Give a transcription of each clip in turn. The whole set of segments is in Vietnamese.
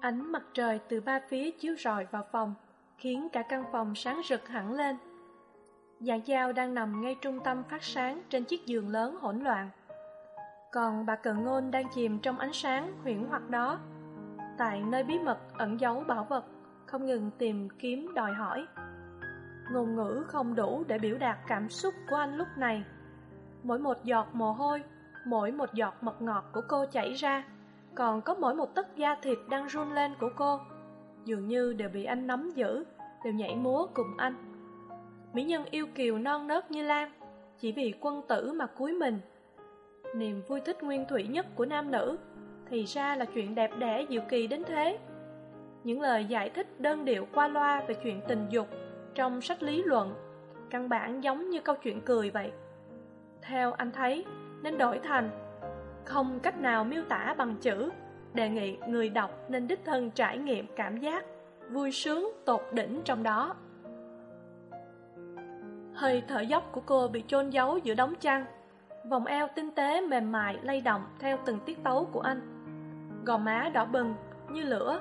Ánh mặt trời từ ba phía chiếu rọi vào phòng, khiến cả căn phòng sáng rực hẳn lên. Dạng dao đang nằm ngay trung tâm phát sáng trên chiếc giường lớn hỗn loạn. Còn bà cận ngôn đang chìm trong ánh sáng huyễn hoặc đó, tại nơi bí mật ẩn giấu bảo vật, không ngừng tìm kiếm đòi hỏi. Ngôn ngữ không đủ để biểu đạt cảm xúc của anh lúc này. Mỗi một giọt mồ hôi, mỗi một giọt mật ngọt của cô chảy ra, còn có mỗi một tấc da thịt đang run lên của cô. Dường như đều bị anh nắm giữ, đều nhảy múa cùng anh. Mỹ nhân yêu kiều non nớt như lan, chỉ vì quân tử mà cúi mình. Niềm vui thích nguyên thủy nhất của nam nữ, thì ra là chuyện đẹp đẽ diệu kỳ đến thế. Những lời giải thích đơn điệu qua loa về chuyện tình dục trong sách lý luận, căn bản giống như câu chuyện cười vậy. Theo anh thấy, nên đổi thành không cách nào miêu tả bằng chữ. Đề nghị người đọc nên đích thân trải nghiệm cảm giác vui sướng, tột đỉnh trong đó. Hơi thở dốc của cô bị chôn giấu giữa đống chăn vòng eo tinh tế mềm mại lay động theo từng tiết tấu của anh. Gò má đỏ bừng như lửa,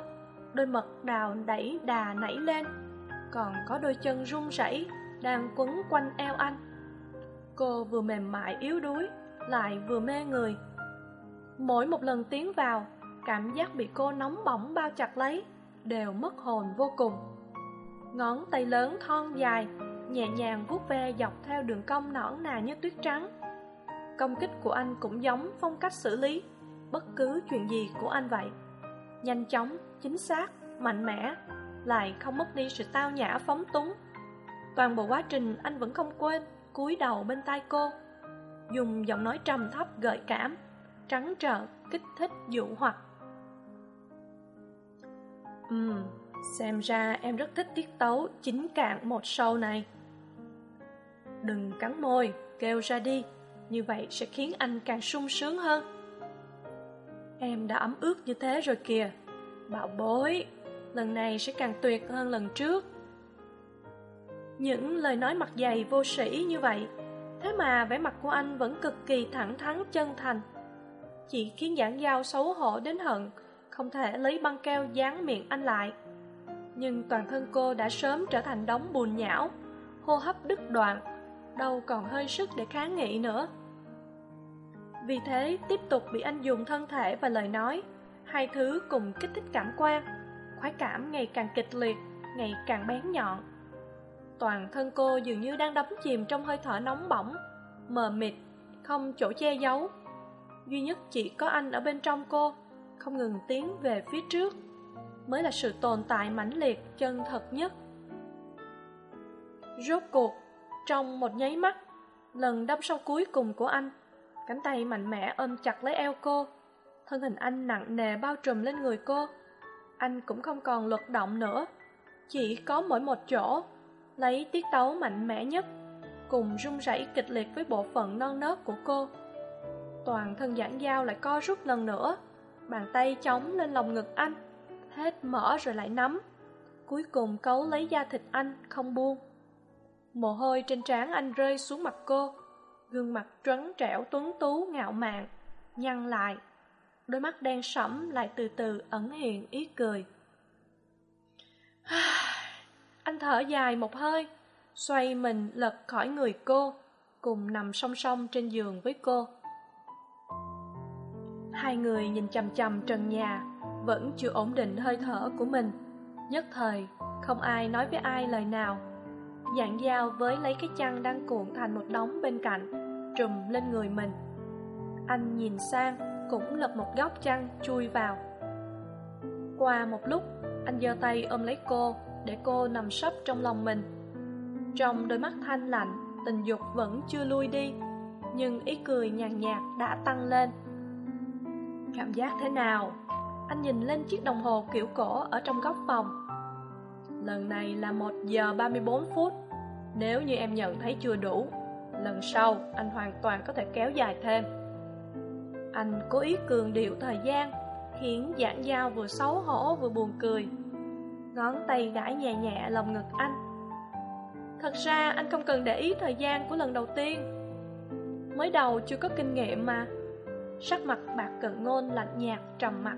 đôi mật đào đẩy đà nảy lên. Còn có đôi chân run rẩy đang quấn quanh eo anh. Cô vừa mềm mại yếu đuối, lại vừa mê người mỗi một lần tiến vào, cảm giác bị cô nóng bỏng bao chặt lấy, đều mất hồn vô cùng. Ngón tay lớn thon dài, nhẹ nhàng vuốt ve dọc theo đường cong nõn nà như tuyết trắng. Công kích của anh cũng giống phong cách xử lý, bất cứ chuyện gì của anh vậy. Nhanh chóng, chính xác, mạnh mẽ, lại không mất đi sự tao nhã phóng túng. Toàn bộ quá trình anh vẫn không quên, cúi đầu bên tai cô, dùng giọng nói trầm thấp gợi cảm trắng trợn, kích thích dụ hoặc. Ừm, xem ra em rất thích tiết tấu chính cạn một sâu này. Đừng cắn môi, kêu ra đi, như vậy sẽ khiến anh càng sung sướng hơn. Em đã ấm ướt như thế rồi kìa. Bảo bối, lần này sẽ càng tuyệt hơn lần trước. Những lời nói mặt dày vô sĩ như vậy, thế mà vẻ mặt của anh vẫn cực kỳ thẳng thắn chân thành chỉ khiến giảng giao xấu hổ đến hận, không thể lấy băng keo dán miệng anh lại. Nhưng toàn thân cô đã sớm trở thành đống bùn nhão, hô hấp đứt đoạn, đâu còn hơi sức để kháng nghị nữa. Vì thế tiếp tục bị anh dùng thân thể và lời nói, hai thứ cùng kích thích cảm quan, khoái cảm ngày càng kịch liệt, ngày càng bén nhọn. Toàn thân cô dường như đang đắm chìm trong hơi thở nóng bỏng, mờ mịt, không chỗ che giấu duy nhất chỉ có anh ở bên trong cô, không ngừng tiến về phía trước, mới là sự tồn tại mãnh liệt, chân thật nhất. Rốt cuộc, trong một nháy mắt, lần đâm sâu cuối cùng của anh, cánh tay mạnh mẽ ôm chặt lấy eo cô, thân hình anh nặng nề bao trùm lên người cô. Anh cũng không còn luật động nữa, chỉ có mỗi một chỗ, lấy tiết tấu mạnh mẽ nhất, cùng rung rẩy kịch liệt với bộ phận non nớt của cô toàn thân giảng dao lại co rút lần nữa. Bàn tay chống lên lòng ngực anh, hết mở rồi lại nắm. Cuối cùng cấu lấy da thịt anh, không buông. Mồ hôi trên trán anh rơi xuống mặt cô. Gương mặt trấn trẻo tuấn tú ngạo mạn, nhăn lại. Đôi mắt đen sẫm lại từ từ ẩn hiện ý cười. Anh thở dài một hơi, xoay mình lật khỏi người cô, cùng nằm song song trên giường với cô hai người nhìn chằm chằm trần nhà, vẫn chưa ổn định hơi thở của mình. Nhất thời, không ai nói với ai lời nào. Dạng dao với lấy cái chăn đang cuộn thành một đống bên cạnh, trùm lên người mình. Anh nhìn sang, cũng lật một góc chăn chui vào. Qua một lúc, anh giơ tay ôm lấy cô, để cô nằm sấp trong lòng mình. Trong đôi mắt thanh lạnh, tình dục vẫn chưa lui đi, nhưng ý cười nhàn nhạt đã tăng lên cảm giác thế nào? Anh nhìn lên chiếc đồng hồ kiểu cổ ở trong góc phòng. Lần này là một giờ ba mươi bốn phút. Nếu như em nhận thấy chưa đủ, lần sau anh hoàn toàn có thể kéo dài thêm. Anh cố ý cường điệu thời gian, khiến giảng giao vừa xấu hổ vừa buồn cười. Ngón tay gãi nhẹ nhẹ lòng ngực anh. Thật ra anh không cần để ý thời gian của lần đầu tiên. Mới đầu chưa có kinh nghiệm mà sắc mặt bạc cận ngôn lạnh nhạt, trầm mặc.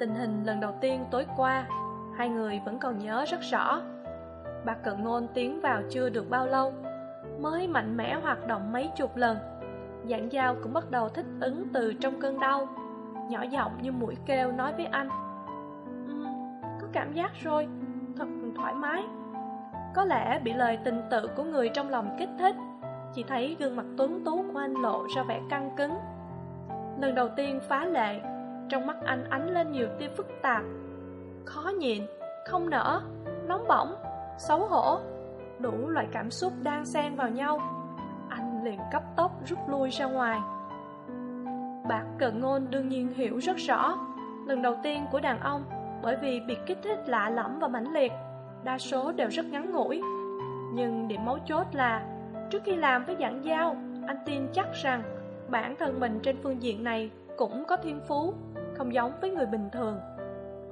Tình hình lần đầu tiên tối qua, hai người vẫn còn nhớ rất rõ. Bạc cận ngôn tiến vào chưa được bao lâu, mới mạnh mẽ hoạt động mấy chục lần. Giảng dao cũng bắt đầu thích ứng từ trong cơn đau, nhỏ giọng như mũi kêu nói với anh. Có cảm giác rồi, thật thoải mái. Có lẽ bị lời tình tự của người trong lòng kích thích, chỉ thấy gương mặt tuấn tú của anh lộ ra vẻ căng cứng lần đầu tiên phá lệ, trong mắt anh ánh lên nhiều tia phức tạp. Khó nhịn, không nở, nóng bỏng, xấu hổ, đủ loại cảm xúc đang xen vào nhau. Anh liền cấp tốc rút lui ra ngoài. Bạc cận ngôn đương nhiên hiểu rất rõ lần đầu tiên của đàn ông bởi vì bị kích thích lạ lẫm và mãnh liệt, đa số đều rất ngắn ngủi. Nhưng điểm mấu chốt là trước khi làm với dạng dao anh tin chắc rằng bản thân mình trên phương diện này cũng có thiên phú, không giống với người bình thường.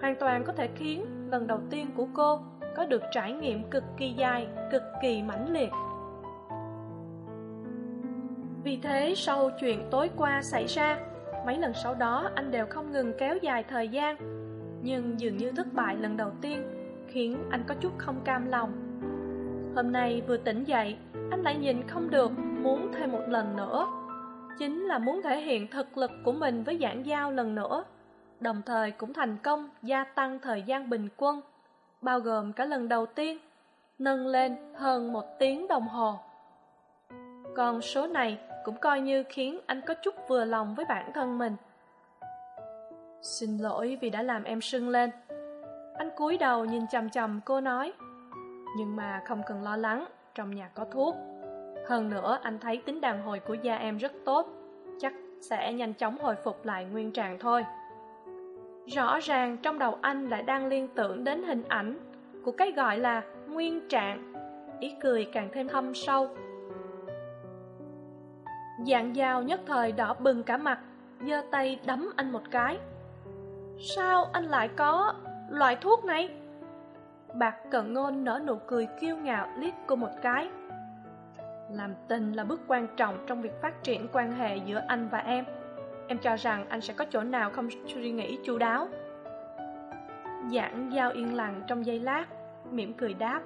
Hoàn toàn có thể khiến lần đầu tiên của cô có được trải nghiệm cực kỳ dài, cực kỳ mãnh liệt. Vì thế, sau chuyện tối qua xảy ra, mấy lần sau đó anh đều không ngừng kéo dài thời gian, nhưng dường như thất bại lần đầu tiên khiến anh có chút không cam lòng. Hôm nay vừa tỉnh dậy, anh lại nhìn không được muốn thêm một lần nữa chính là muốn thể hiện thực lực của mình với giảng giao lần nữa, đồng thời cũng thành công gia tăng thời gian bình quân, bao gồm cả lần đầu tiên, nâng lên hơn một tiếng đồng hồ. Còn số này cũng coi như khiến anh có chút vừa lòng với bản thân mình. Xin lỗi vì đã làm em sưng lên. Anh cúi đầu nhìn chằm chằm cô nói, nhưng mà không cần lo lắng, trong nhà có thuốc hơn nữa, anh thấy tính đàn hồi của da em rất tốt. Chắc sẽ nhanh chóng hồi phục lại nguyên trạng thôi. Rõ ràng trong đầu anh lại đang liên tưởng đến hình ảnh của cái gọi là nguyên trạng. Ý cười càng thêm thâm sâu. Dạng dao nhất thời đỏ bừng cả mặt, giơ tay đấm anh một cái. Sao anh lại có loại thuốc này? Bạc cận ngôn nở nụ cười kiêu ngạo liếc cô một cái làm tình là bước quan trọng trong việc phát triển quan hệ giữa anh và em. Em cho rằng anh sẽ có chỗ nào không suy nghĩ chu đáo. Giảng giao yên lặng trong giây lát, mỉm cười đáp.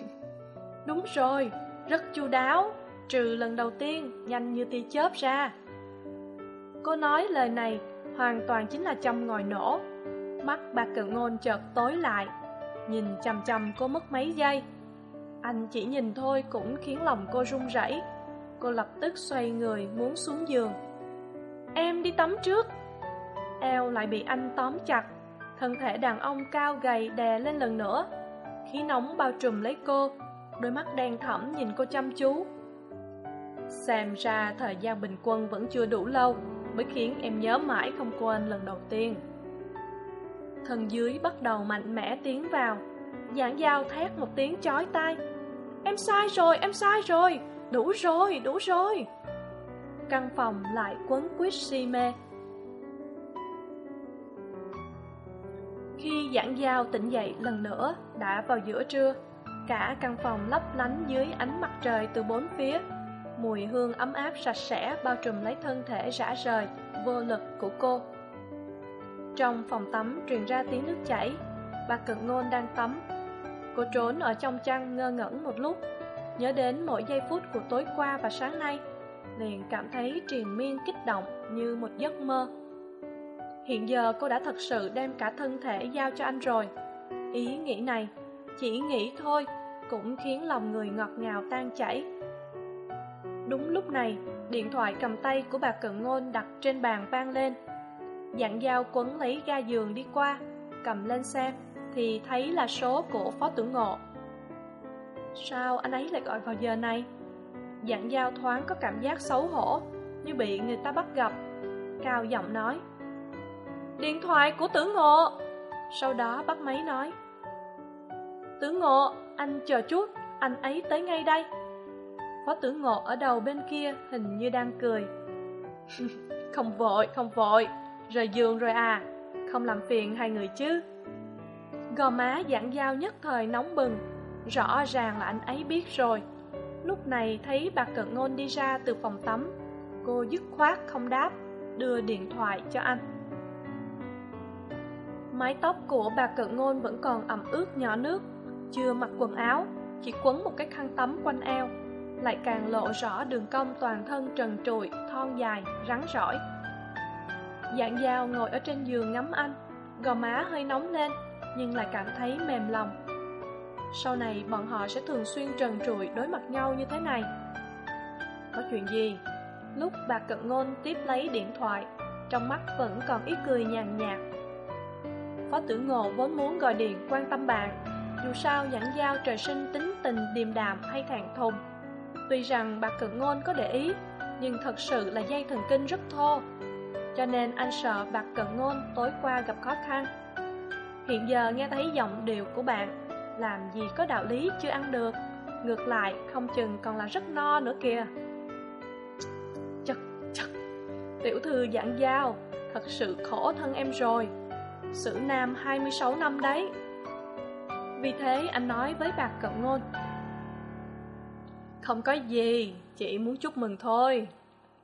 Đúng rồi, rất chu đáo, trừ lần đầu tiên, nhanh như tia chớp ra. Cô nói lời này hoàn toàn chính là châm ngòi nổ. Mắt bà cự ngôn chợt tối lại, nhìn chằm chằm cô mất mấy giây anh chỉ nhìn thôi cũng khiến lòng cô run rẩy. Cô lập tức xoay người muốn xuống giường. Em đi tắm trước. Eo lại bị anh tóm chặt. Thân thể đàn ông cao gầy đè lên lần nữa. Khí nóng bao trùm lấy cô. Đôi mắt đen thẫm nhìn cô chăm chú. Xem ra thời gian bình quân vẫn chưa đủ lâu mới khiến em nhớ mãi không quên lần đầu tiên. Thân dưới bắt đầu mạnh mẽ tiến vào. Giảng dao thét một tiếng chói tai em sai rồi, em sai rồi. Đủ rồi đủ rồi. Căn phòng lại quấn quýt si mê. Khi giảng giao tỉnh dậy lần nữa, đã vào giữa trưa, cả căn phòng lấp lánh dưới ánh mặt trời từ bốn phía. Mùi hương ấm áp sạch sẽ bao trùm lấy thân thể rã rời, vô lực của cô. Trong phòng tắm truyền ra tiếng nước chảy. Bà cận ngôn đang tắm cô trốn ở trong chăn ngơ ngẩn một lúc. Nhớ đến mỗi giây phút của tối qua và sáng nay, liền cảm thấy triền miên kích động như một giấc mơ. Hiện giờ cô đã thật sự đem cả thân thể giao cho anh rồi. Ý nghĩ này, chỉ nghĩ thôi, cũng khiến lòng người ngọt ngào tan chảy. Đúng lúc này, điện thoại cầm tay của bà cận ngôn đặt trên bàn vang lên. Dạng dao quấn lấy ga giường đi qua, cầm lên xem thì thấy là số của phó tử ngộ. Sao anh ấy lại gọi vào giờ này? Dặn giao thoáng có cảm giác xấu hổ, như bị người ta bắt gặp. Cao giọng nói, điện thoại của tử ngộ. Sau đó bắt máy nói tử ngộ, anh chờ chút, anh ấy tới ngay đây. Phó tử ngộ ở đầu bên kia hình như đang cười. không vội không vội, rời giường rồi à không làm phiền hai người chứ gò má dạng dao nhất thời nóng bừng. Rõ ràng là anh ấy biết rồi. Lúc này thấy bà cận ngôn đi ra từ phòng tắm. Cô dứt khoát không đáp, đưa điện thoại cho anh. Mái tóc của bà cận ngôn vẫn còn ẩm ướt nhỏ nước. Chưa mặc quần áo, chỉ quấn một cái khăn tắm quanh eo. Lại càng lộ rõ đường cong toàn thân trần trụi, thon dài, rắn rỏi. Dạng dao ngồi ở trên giường ngắm anh. Gò má hơi nóng lên nhưng lại cảm thấy mềm lòng. Sau này, bọn họ sẽ thường xuyên trần trụi đối mặt nhau như thế này. Có chuyện gì? Lúc bà cận ngôn tiếp lấy điện thoại, trong mắt vẫn còn ít cười nhàn nhạt. Phó tử ngộ vốn muốn gọi điện quan tâm bạn dù sao nhãn giao trời sinh tính tình điềm đạm hay thẹn thùng. Tuy rằng bà cận ngôn có để ý, nhưng thật sự là dây thần kinh rất thô, cho nên anh sợ bà cận ngôn tối qua gặp khó khăn hiện giờ nghe thấy giọng điệu của bạn, làm gì có đạo lý chưa ăn được? Ngược lại, không chừng còn là rất no nữa kìa. Chật chật, tiểu thư giảng giao, thật sự khổ thân em rồi. Xử nam hai mươi sáu năm đấy. Vì thế anh nói với bà cận ngôn. Không có gì, chỉ muốn chúc mừng thôi.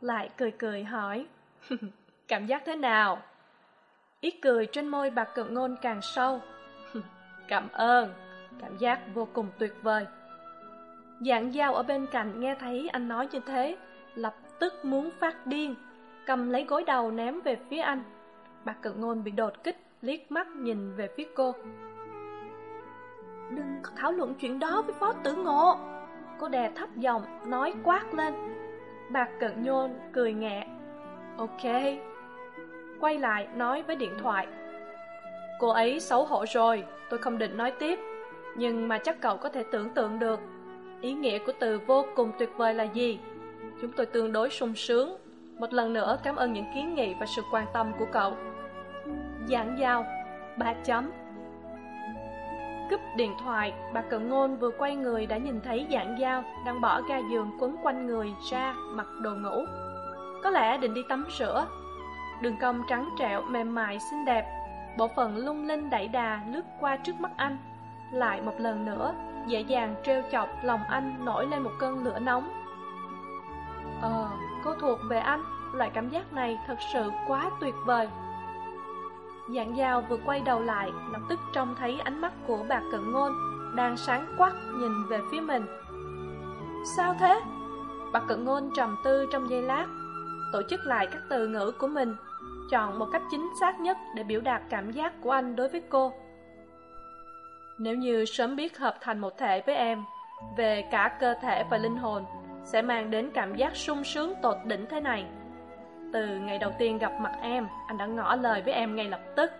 Lại cười cười hỏi, cảm giác thế nào? Ít cười trên môi bà cận ngôn càng sâu. Cảm ơn. Cảm giác vô cùng tuyệt vời. Dạng dao ở bên cạnh nghe thấy anh nói như thế, lập tức muốn phát điên, cầm lấy gối đầu ném về phía anh. Bà cận ngôn bị đột kích, liếc mắt nhìn về phía cô. Đừng thảo luận chuyện đó với phó tử ngộ. Cô đè thấp giọng, nói quát lên. Bà cận nhôn cười nhẹ. Ok quay lại nói với điện thoại. Cô ấy xấu hổ rồi, tôi không định nói tiếp, nhưng mà chắc cậu có thể tưởng tượng được, ý nghĩa của từ vô cùng tuyệt vời là gì. Chúng tôi tương đối sung sướng, một lần nữa cảm ơn những kiến nghị và sự quan tâm của cậu. Giảng giao, ba chấm. Cúp điện thoại, bà cận ngôn vừa quay người đã nhìn thấy dạng dao đang bỏ ga giường quấn quanh người ra mặc đồ ngủ. Có lẽ định đi tắm rửa đường cong trắng trẻo, mềm mại, xinh đẹp. Bộ phận lung linh đẩy đà lướt qua trước mắt anh. Lại một lần nữa, dễ dàng trêu chọc lòng anh nổi lên một cơn lửa nóng. Ờ cô thuộc về anh. Loại cảm giác này thật sự quá tuyệt vời. Dạng dao vừa quay đầu lại, lập tức trông thấy ánh mắt của bà cận ngôn đang sáng quắc nhìn về phía mình. Sao thế? Bà cận ngôn trầm tư trong giây lát, tổ chức lại các từ ngữ của mình chọn một cách chính xác nhất để biểu đạt cảm giác của anh đối với cô. Nếu như sớm biết hợp thành một thể với em, về cả cơ thể và linh hồn sẽ mang đến cảm giác sung sướng tột đỉnh thế này. Từ ngày đầu tiên gặp mặt em, anh đã ngỏ lời với em ngay lập tức.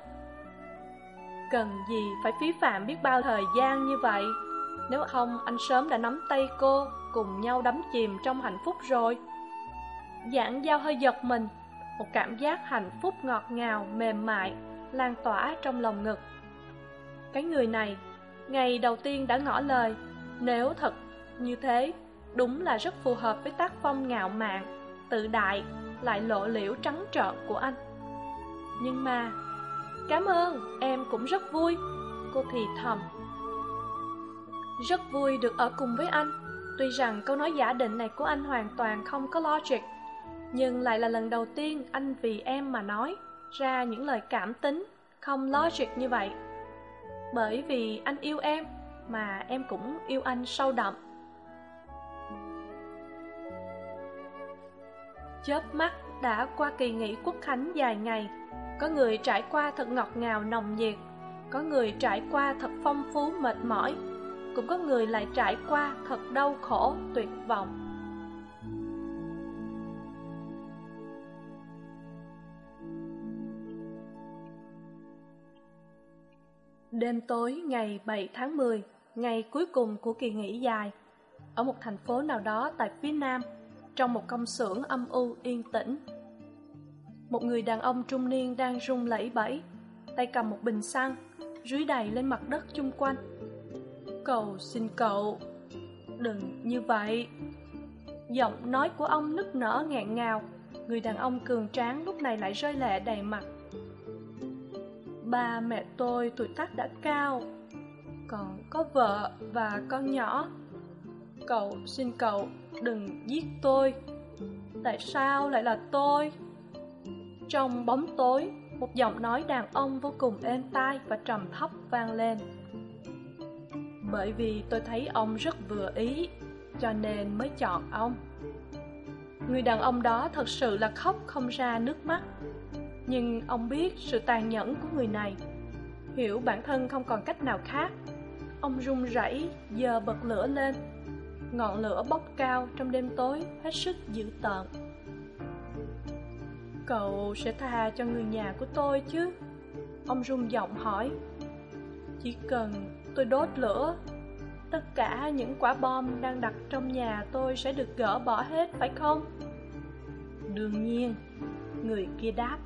Cần gì phải phí phạm biết bao thời gian như vậy? Nếu không, anh sớm đã nắm tay cô, cùng nhau đắm chìm trong hạnh phúc rồi. Giảng giao hơi giật mình một cảm giác hạnh phúc ngọt ngào, mềm mại, lan tỏa trong lòng ngực. Cái người này, ngày đầu tiên đã ngỏ lời, nếu thật như thế, đúng là rất phù hợp với tác phong ngạo mạn, tự đại, lại lộ liễu trắng trợn của anh. Nhưng mà, cảm ơn, em cũng rất vui. Cô thì thầm, rất vui được ở cùng với anh. Tuy rằng câu nói giả định này của anh hoàn toàn không có logic nhưng lại là lần đầu tiên anh vì em mà nói ra những lời cảm tính, không logic như vậy. Bởi vì anh yêu em mà em cũng yêu anh sâu đậm. Chớp mắt đã qua kỳ nghỉ quốc khánh dài ngày. Có người trải qua thật ngọt ngào nồng nhiệt, có người trải qua thật phong phú mệt mỏi, cũng có người lại trải qua thật đau khổ tuyệt vọng. Đêm tối ngày 7 tháng mười, ngày cuối cùng của kỳ nghỉ dài, ở một thành phố nào đó tại phía nam, trong một công xưởng âm u yên tĩnh. Một người đàn ông trung niên đang run lẩy bẩy, tay cầm một bình xăng rưới đầy lên mặt đất chung quanh. Cầu xin cậu, đừng như vậy. Giọng nói của ông nức nở nghẹn ngào, người đàn ông cường tráng lúc này lại rơi lệ đầy mặt ba mẹ tôi tuổi tác đã cao. Còn có vợ và con nhỏ. Cậu xin cậu đừng giết tôi. Tại sao lại là tôi? Trong bóng tối, một giọng nói đàn ông vô cùng êm tai và trầm thấp vang lên. Bởi vì tôi thấy ông rất vừa ý, cho nên mới chọn ông. Người đàn ông đó thật sự là khóc không ra nước mắt nhưng ông biết sự tàn nhẫn của người này. Hiểu bản thân không còn cách nào khác. Ông run rẩy giờ bật lửa lên. Ngọn lửa bốc cao trong đêm tối, hết sức dữ tợn. Cậu sẽ tha cho người nhà của tôi chứ? Ông rung giọng hỏi. Chỉ cần tôi đốt lửa, tất cả những quả bom đang đặt trong nhà tôi sẽ được gỡ bỏ hết, phải không? Đương nhiên. Người kia đáp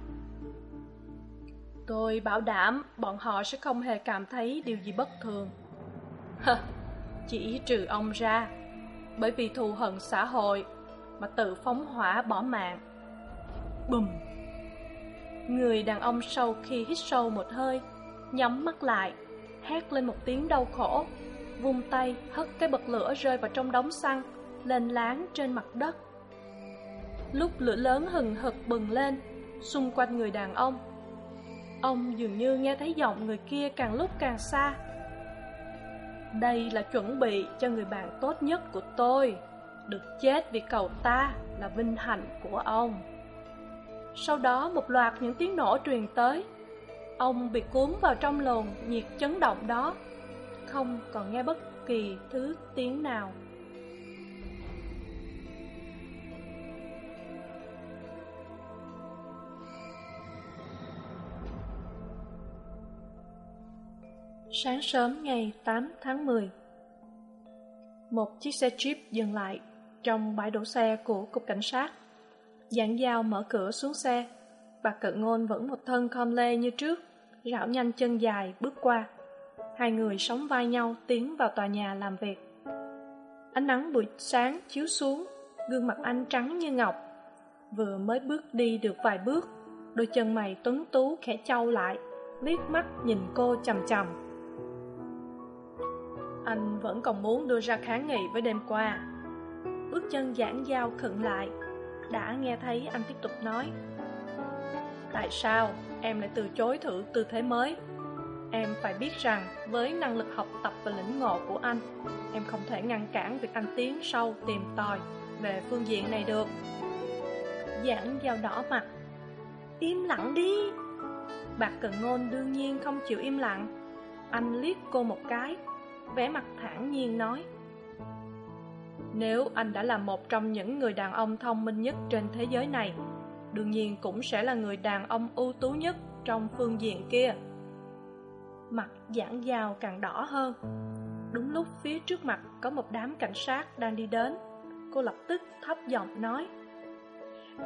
tôi bảo đảm bọn họ sẽ không hề cảm thấy điều gì bất thường. Hơ chỉ trừ ông ra, bởi vì thù hận xã hội mà tự phóng hỏa bỏ mạng. Bùm. Người đàn ông sau khi hít sâu một hơi, nhắm mắt lại, hét lên một tiếng đau khổ, vung tay hất cái bật lửa rơi vào trong đống xăng, lên láng trên mặt đất. Lúc lửa lớn hừng hực bừng lên, xung quanh người đàn ông ông dường như nghe thấy giọng người kia càng lúc càng xa. Đây là chuẩn bị cho người bạn tốt nhất của tôi, được chết vì cậu ta là vinh hạnh của ông. Sau đó một loạt những tiếng nổ truyền tới. Ông bị cuốn vào trong lồn nhiệt chấn động đó. Không còn nghe bất kỳ thứ tiếng nào. Sáng sớm ngày tám tháng mười, một chiếc xe jeep dừng lại trong bãi đổ xe của cục cảnh sát. Giảng dao mở cửa xuống xe, Bà cận ngôn vẫn một thân com lê như trước, Rảo nhanh chân dài bước qua. Hai người sóng vai nhau tiến vào tòa nhà làm việc. Ánh nắng buổi sáng chiếu xuống, Gương mặt anh trắng như ngọc. Vừa mới bước đi được vài bước, Đôi chân mày tuấn tú khẽ trâu lại, Liếc mắt nhìn cô chầm chầm anh vẫn còn muốn đưa ra kháng nghị với đêm qua. Bước chân giãn dao khựng lại. Đã nghe thấy anh tiếp tục nói. Tại sao em lại từ chối thử tư thế mới? Em phải biết rằng với năng lực học tập và lĩnh ngộ của anh, em không thể ngăn cản việc anh tiến sâu tìm tòi về phương diện này được. Giảng dao đỏ mặt. Im lặng đi. Bạc cận ngôn đương nhiên không chịu im lặng. Anh liếc cô một cái vẻ mặt thản nhiên nói, nếu anh đã là một trong những người đàn ông thông minh nhất trên thế giới này, đương nhiên cũng sẽ là người đàn ông ưu tú nhất trong phương diện kia. Mặt giảng dao càng đỏ hơn. Đúng lúc phía trước mặt có một đám cảnh sát đang đi đến, cô lập tức thấp giọng nói,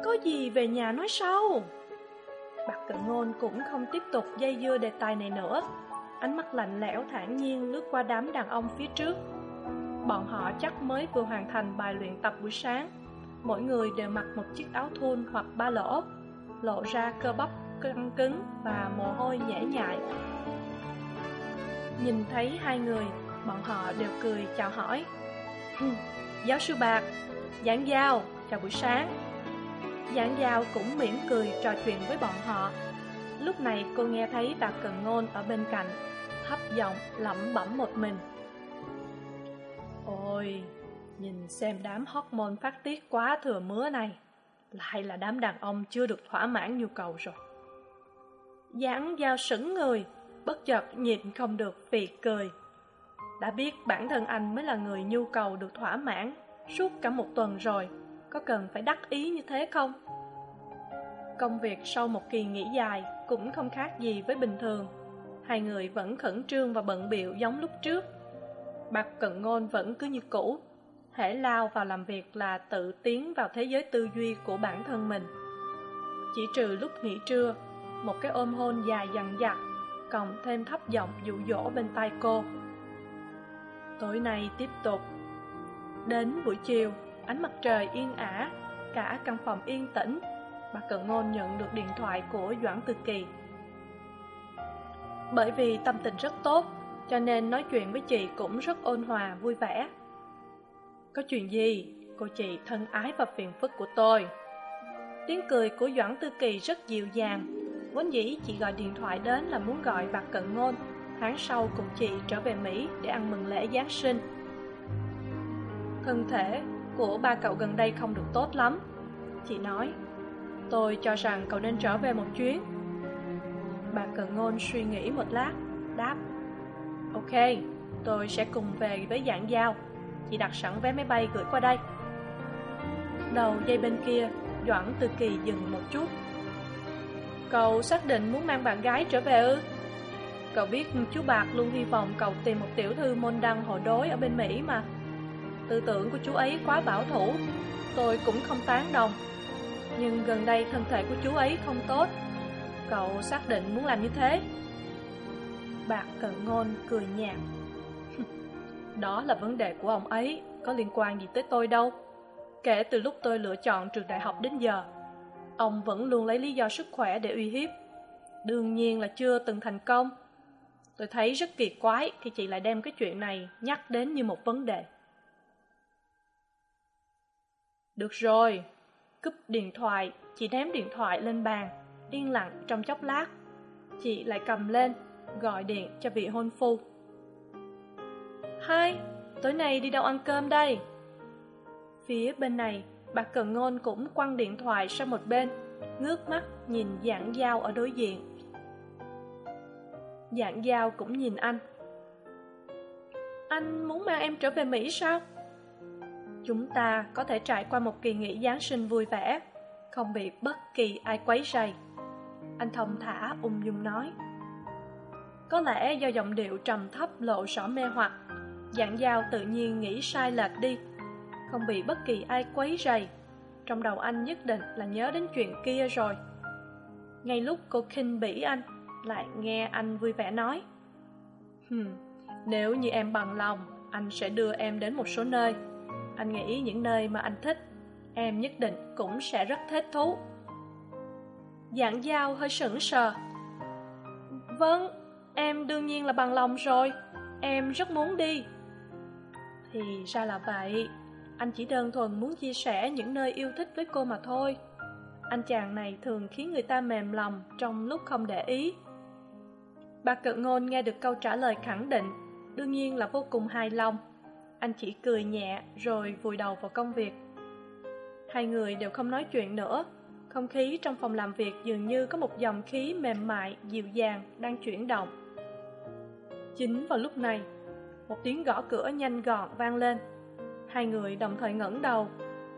có gì về nhà nói sau? Bạc cận ngôn cũng không tiếp tục dây dưa đề tài này nữa ánh mắt lạnh lẽo thản nhiên lướt qua đám đàn ông phía trước. Bọn họ chắc mới vừa hoàn thành bài luyện tập buổi sáng. Mỗi người đều mặc một chiếc áo thun hoặc ba lỗ lộ ra cơ bắp căng cứng và mồ hôi nhễ nhại. Nhìn thấy hai người, bọn họ đều cười chào hỏi. Giáo sư bạc, giảng giao, chào buổi sáng. Giảng giao cũng mỉm cười trò chuyện với bọn họ lúc này cô nghe thấy bà cần ngôn ở bên cạnh thấp giọng lẩm bẩm một mình. Ôi, nhìn xem đám hormone phát tiết quá thừa mứa này Lại là đám đàn ông chưa được thỏa mãn nhu cầu rồi. Giảng giao sững người Bất chợt nhịn không được vì cười. Đã biết bản thân anh mới là người nhu cầu được thỏa mãn Suốt cả một tuần rồi Có cần phải đắc ý như thế không? Công việc sau một kỳ nghỉ dài cũng không khác gì với bình thường. Hai người vẫn khẩn trương và bận biệu giống lúc trước. Bạc cận ngôn vẫn cứ như cũ hễ lao vào làm việc là tự tiến vào thế giới tư duy của bản thân mình. Chỉ trừ lúc nghỉ trưa, một cái ôm hôn dài dằn dặc, cộng thêm thấp giọng dụ dỗ bên tai cô. Tối nay tiếp tục. Đến buổi chiều, ánh mặt trời yên ả, cả căn phòng yên tĩnh bà cận ngôn nhận được điện thoại của doãn tư kỳ. Bởi vì tâm tình rất tốt, cho nên nói chuyện với chị cũng rất ôn hòa, vui vẻ. Có chuyện gì? Cô chị thân ái và phiền phức của tôi. Tiếng cười của doãn tư kỳ rất dịu dàng. Vốn dĩ chị gọi điện thoại đến là muốn gọi bà cận ngôn tháng sau cùng chị trở về mỹ để ăn mừng lễ giáng sinh. Thân thể của ba cậu gần đây không được tốt lắm. Chị nói tôi cho rằng cậu nên trở về một chuyến. Bà Cần ngôn suy nghĩ một lát, đáp, ok, tôi sẽ cùng về với dạng giao. Chị đặt sẵn vé máy bay gửi qua đây. Đầu dây bên kia doãn từ kỳ dừng một chút. Cậu xác định muốn mang bạn gái trở về ư? Cậu biết chú bạc luôn hy vọng cậu tìm một tiểu thư môn đăng hộ đối ở bên mỹ mà. Tư tưởng của chú ấy quá bảo thủ, tôi cũng không tán đồng nhưng gần đây thân thể của chú ấy không tốt. Cậu xác định muốn làm như thế. Bạc cận ngôn cười nhạt. Đó là vấn đề của ông ấy, có liên quan gì tới tôi đâu. Kể từ lúc tôi lựa chọn trường đại học đến giờ, ông vẫn luôn lấy lý do sức khỏe để uy hiếp. Đương nhiên là chưa từng thành công. Tôi thấy rất kỳ quái khi chị lại đem cái chuyện này nhắc đến như một vấn đề. Được rồi cúp điện thoại, chị ném điện thoại lên bàn yên lặng trong chốc lát. Chị lại cầm lên, gọi điện cho vị hôn phu. Hai, tối nay đi đâu ăn cơm đây? Phía bên này, bà cần ngôn cũng quăng điện thoại sang một bên, ngước mắt nhìn giảng giao ở đối diện. Giảng giao cũng nhìn anh. Anh muốn mang em trở về mỹ sao? Chúng ta có thể trải qua một kỳ nghỉ giáng sinh vui vẻ, không bị bất kỳ ai quấy rầy. Anh thông thả ung dung nói. Có lẽ do giọng điệu trầm thấp lộ rõ mê hoặc dạng giao tự nhiên nghĩ sai lệch đi, không bị bất kỳ ai quấy rầy. Trong đầu anh nhất định là nhớ đến chuyện kia rồi. Ngay lúc cô khinh bỉ anh, lại nghe anh vui vẻ nói. Hừm, nếu như em bằng lòng, anh sẽ đưa em đến một số nơi anh nghĩ những nơi mà anh thích, em nhất định cũng sẽ rất thích thú. Dạng giao hơi sững sờ. Vâng em đương nhiên là bằng lòng rồi. Em rất muốn đi. Thì ra là vậy. Anh chỉ đơn thuần muốn chia sẻ những nơi yêu thích với cô mà thôi. Anh chàng này thường khiến người ta mềm lòng trong lúc không để ý. Bà Cự ngôn nghe được câu trả lời khẳng định, đương nhiên là vô cùng hài lòng anh chỉ cười nhẹ rồi vùi đầu vào công việc. Hai người đều không nói chuyện nữa. Không khí trong phòng làm việc dường như có một dòng khí mềm mại, dịu dàng đang chuyển động. Chính vào lúc này, một tiếng gõ cửa nhanh gọn vang lên. Hai người đồng thời ngẩng đầu,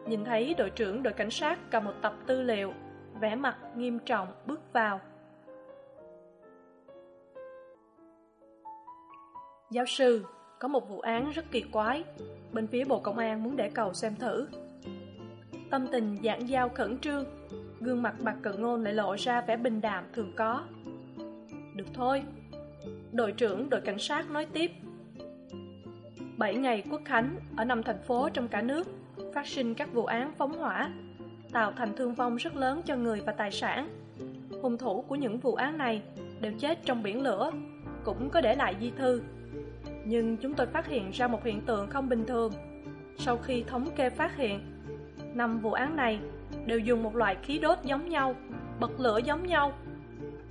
nhìn thấy đội trưởng đội cảnh sát cầm một tập tư liệu, vẻ mặt nghiêm trọng bước vào. Giáo sư có một vụ án rất kỳ quái. Bên phía bộ công an muốn để cầu xem thử. Tâm tình giảng giao khẩn trương, gương mặt bạc cận ngôn lại lộ ra vẻ bình đạm thường có. Được thôi. Đội trưởng đội cảnh sát nói tiếp. Bảy ngày quốc khánh ở năm thành phố trong cả nước, phát sinh các vụ án phóng hỏa, tạo thành thương vong rất lớn cho người và tài sản. Hung thủ của những vụ án này đều chết trong biển lửa, cũng có để lại di thư nhưng chúng tôi phát hiện ra một hiện tượng không bình thường. Sau khi thống kê phát hiện, năm vụ án này đều dùng một loại khí đốt giống nhau, bật lửa giống nhau.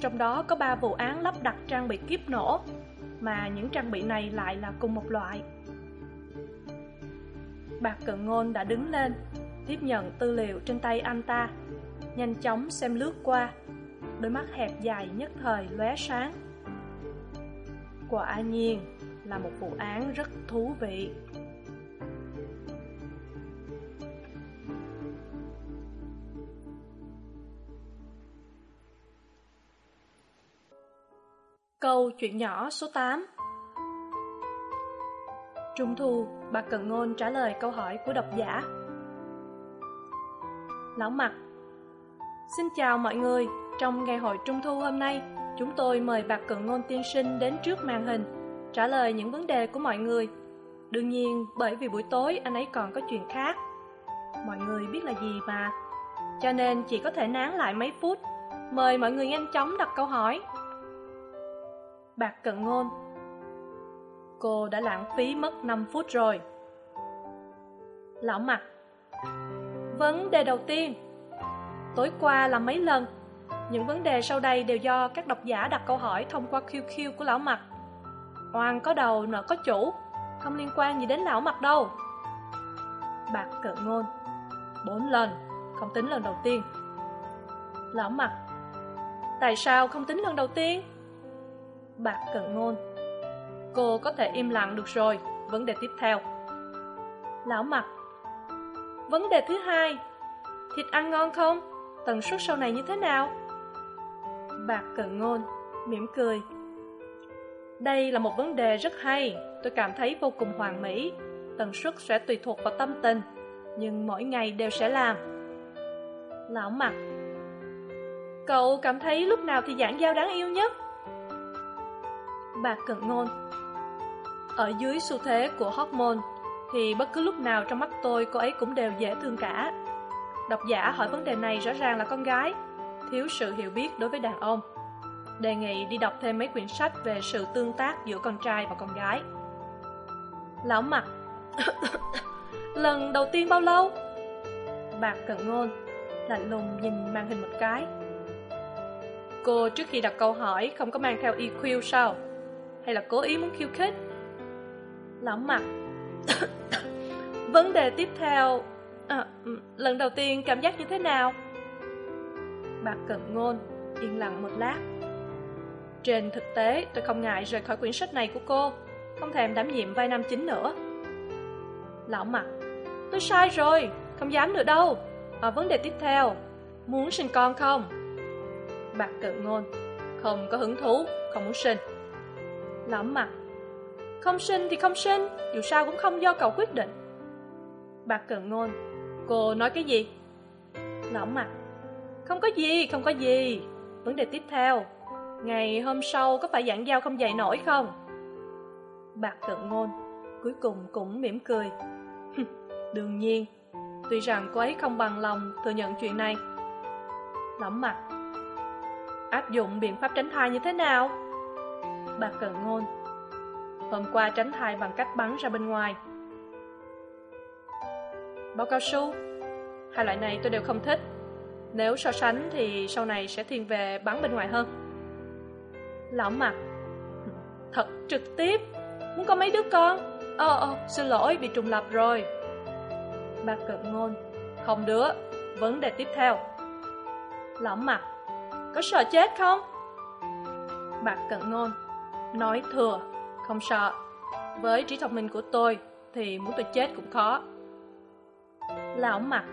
Trong đó có ba vụ án lắp đặt trang bị kiếp nổ, mà những trang bị này lại là cùng một loại. Bạc cận ngôn đã đứng lên, tiếp nhận tư liệu trên tay anh ta, nhanh chóng xem lướt qua. Đôi mắt hẹp dài nhất thời lóe sáng. Quả nhiên là một vụ án rất thú vị. Câu chuyện nhỏ số tám. Trung thu, bà cần ngôn trả lời câu hỏi của độc giả. Lão mặt xin chào mọi người. Trong ngày hội trung thu hôm nay, chúng tôi mời bà cận ngôn tiên sinh đến trước màn hình trả lời những vấn đề của mọi người. Đương nhiên, bởi vì buổi tối anh ấy còn có chuyện khác. Mọi người biết là gì mà? Cho nên chỉ có thể nán lại mấy phút. Mời mọi người nhanh chóng đặt câu hỏi. Bạc cận ngôn. Cô đã lãng phí mất năm phút rồi. Lão mặt. Vấn đề đầu tiên. Tối qua là mấy lần? Những vấn đề sau đây đều do các độc giả đặt câu hỏi thông qua qq của lão mặt oan có đầu, nợ có chủ. Không liên quan gì đến lão mặt đâu. Bạc cự ngôn. Bốn lần. Không tính lần đầu tiên. Lão mặt. Tại sao không tính lần đầu tiên? Bạc cự ngôn. Cô có thể im lặng được rồi. Vấn đề tiếp theo. Lão mặt. Vấn đề thứ hai. Thịt ăn ngon không? Tần suất sau này như thế nào? Bạc cự ngôn mỉm cười đây là một vấn đề rất hay. Tôi cảm thấy vô cùng hoàn mỹ. Tần suất sẽ tùy thuộc vào tâm tình, nhưng mỗi ngày đều sẽ làm. Lão mặt, cậu cảm thấy lúc nào thì giảng giao đáng yêu nhất? Bà cận ngôn, ở dưới xu thế của hormone thì bất cứ lúc nào trong mắt tôi cô ấy cũng đều dễ thương cả. Độc giả hỏi vấn đề này rõ ràng là con gái, thiếu sự hiểu biết đối với đàn ông đề nghị đi đọc thêm mấy quyển sách về sự tương tác giữa con trai và con gái. Lão mặt lần đầu tiên bao lâu? Bạc cận ngôn lạnh lùng nhìn màn hình một cái. Cô trước khi đặt câu hỏi không có mang theo eq sao? Hay là cố ý muốn khiêu khích? Lão mặt vấn đề tiếp theo à, lần đầu tiên cảm giác như thế nào? Bạc cận ngôn yên lặng một lát trên thực tế tôi không ngại rời khỏi quyển sách này của cô không thèm đảm nhiệm vai nam chính nữa. Lão mặt tôi sai rồi không dám nữa đâu. À, vấn đề tiếp theo muốn sinh con không? Bạc cự ngôn không có hứng thú không muốn sinh. Lão mặt không sinh thì không sinh dù sao cũng không do cậu quyết định. Bạc cự ngôn cô nói cái gì? Lão mặt không có gì không có gì. Vấn đề tiếp theo ngày hôm sau có phải giảng giao không dạy nổi không? Bạc cận ngôn cuối cùng cũng mỉm cười. Đương nhiên, tuy rằng cô ấy không bằng lòng thừa nhận chuyện này. Lõm mặt áp dụng biện pháp tránh thai như thế nào? Bạc cận ngôn, hôm qua tránh thai bằng cách bắn ra bên ngoài. Bao cao su hai loại này tôi đều không thích. Nếu so sánh thì sau này sẽ thiên về bắn bên ngoài hơn lão mặt thật trực tiếp. Muốn có mấy đứa con? Ờ ờ xin lỗi, bị trùng lập rồi. Bà cận ngôn. Không đứa, vấn đề tiếp theo. Lão mặt có sợ chết không? Bà cận ngôn. Nói thừa, không sợ. Với trí thông minh của tôi, thì muốn tôi chết cũng khó. Lão mặt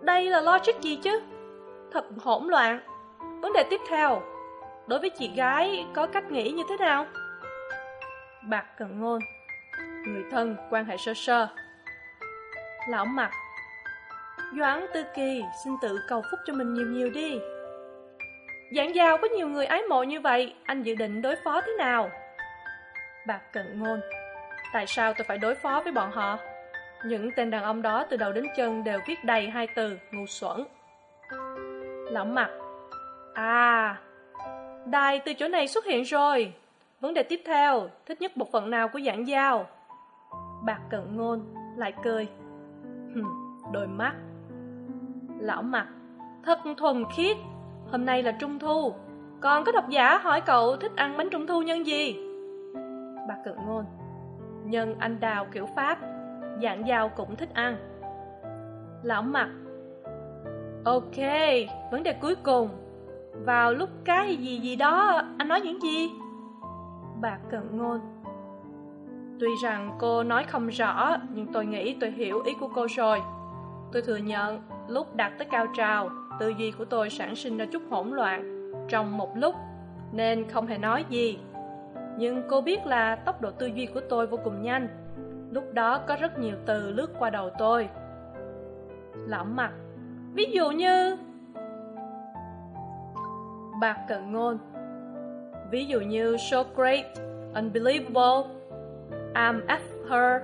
đây là logic gì chứ? Thật hỗn loạn. Vấn đề tiếp theo đối với chị gái có cách nghĩ như thế nào? Bạc cận ngôn người thân quan hệ sơ sơ. Lão mặt doãn tư kỳ xin tự cầu phúc cho mình nhiều nhiều đi. Giảng giao có nhiều người ái mộ như vậy anh dự định đối phó thế nào? Bạc cận ngôn tại sao tôi phải đối phó với bọn họ? Những tên đàn ông đó từ đầu đến chân đều viết đầy hai từ ngu xuẩn. Lão mặt à đài từ chỗ này xuất hiện rồi. Vấn đề tiếp theo, thích nhất bộ phận nào của giảng giao? Bạc cận ngôn lại cười. Đôi mắt. Lão mặt thật thuần khiết. Hôm nay là trung thu. Còn có độc giả hỏi cậu thích ăn bánh trung thu nhân gì? Bạc cận ngôn, nhân anh đào kiểu pháp dạng dao cũng thích ăn. Lão mặt ok, vấn đề cuối cùng vào lúc cái gì gì đó, anh nói những gì? Bà cận ngôn. Tuy rằng cô nói không rõ, nhưng tôi nghĩ tôi hiểu ý của cô rồi. Tôi thừa nhận, lúc đạt tới cao trào, tư duy của tôi sản sinh ra chút hỗn loạn trong một lúc, nên không hề nói gì. Nhưng cô biết là tốc độ tư duy của tôi vô cùng nhanh. Lúc đó có rất nhiều từ lướt qua đầu tôi. Lão mặt, ví dụ như bạc cận ngôn. Ví dụ như so great, unbelievable, i'm at her,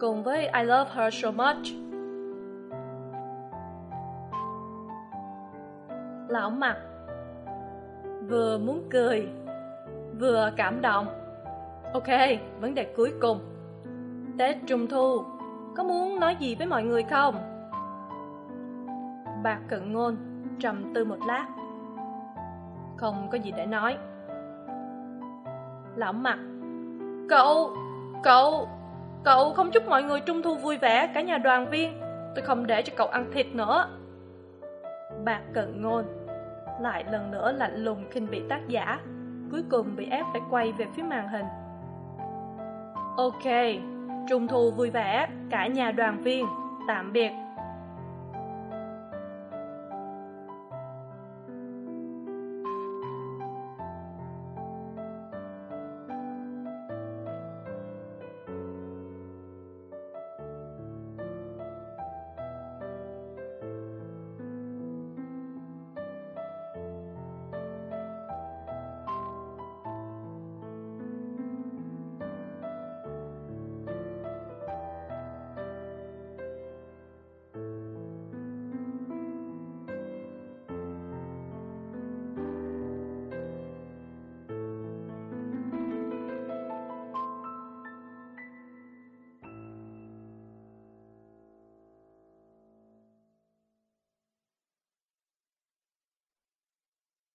cùng với i love her so much. Lão mặt, vừa muốn cười, vừa cảm động. Ok, vấn đề cuối cùng. Tết trung thu, có muốn nói gì với mọi người không? Bạc cận ngôn trầm tư một lát không có gì để nói. Lão mặt, cậu cậu cậu không chúc mọi người trung thu vui vẻ, cả nhà đoàn viên. Tôi không để cho cậu ăn thịt nữa. Bạc cận ngôn lại lần nữa lạnh lùng khinh bị tác giả, cuối cùng bị ép phải quay về phía màn hình. Ok, trung thu vui vẻ, cả nhà đoàn viên, tạm biệt.